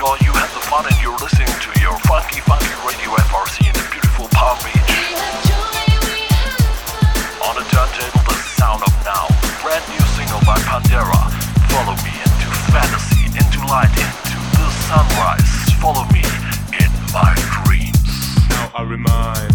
sure you have the fun and you're listening to your funky, funky radio FRC in the beautiful Palm Beach. On the turntable, the sound of now. Brand new single by Pandera. Follow me into fantasy, into light, into the sunrise. Follow me in my dreams. Now I remind.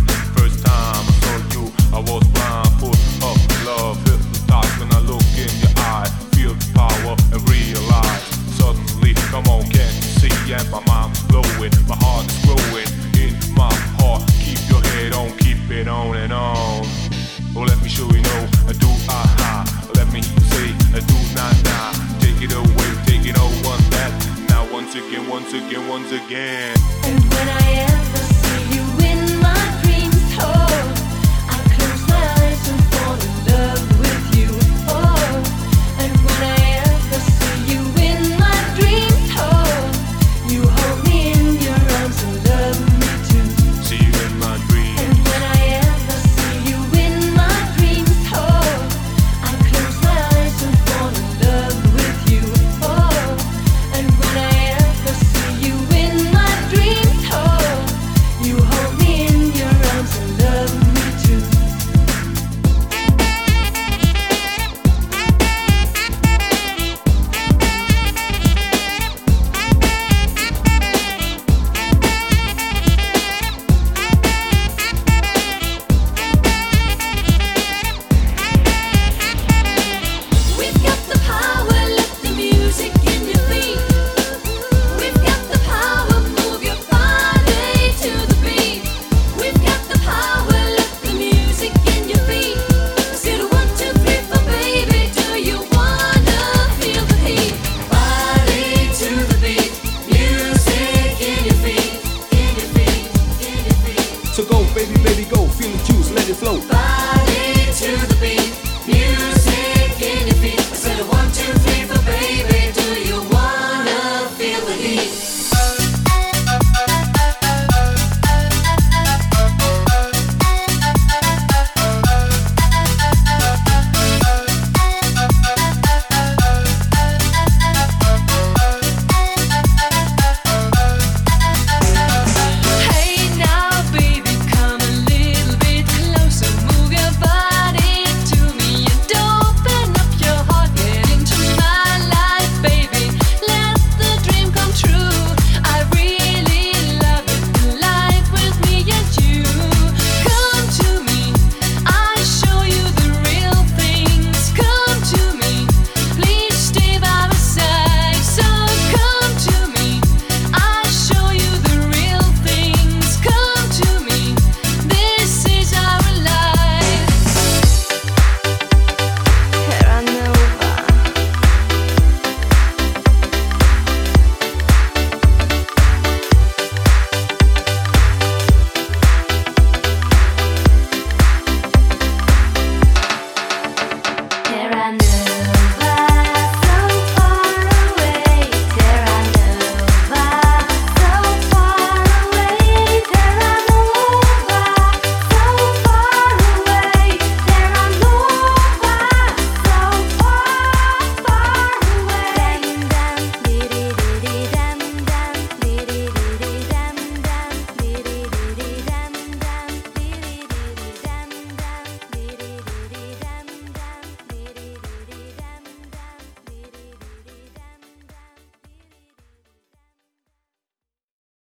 you know want that? Now once again, once again, once again. And when I am